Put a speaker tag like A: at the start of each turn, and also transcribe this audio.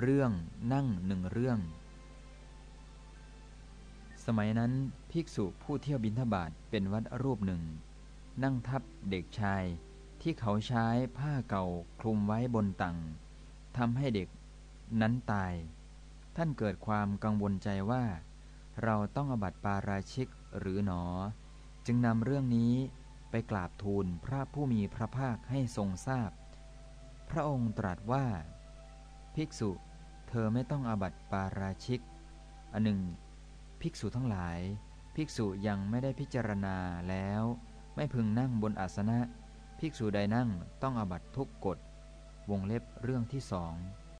A: เรื่องนั่งหนึ่งเรื่อง สมัยนั้นภิกษุผู้เที่ยวบิณฑบาตเป็นวัดรูปหนึ่ง นั่งทับเด็กชายที่เขาใช้ผ้าเก่าคลุมไว้บนตังทำให้เด็กนั้นตาย ท่านเกิดความกังวลใจว่า เราต้องอบัติปาราชิกหรือหนอ จึงนำเรื่องนี้ไปกราบทูลพระผู้มีพระภาคให้ทรงทราบพพระองค์ตรัสว่า ภิกษุ เธอไม่ต้องอาบัติปาราชิก อันหนึ่ง ภิกษุทั้งหลาย ภิกษุยังไม่ได้พิจารณาแล้ว ไม่พึงนั่งบนอาสนะ ภิกษุใดนั่งต้องอาบัติทุกกฎ วงเล็บเรื่องที่สอง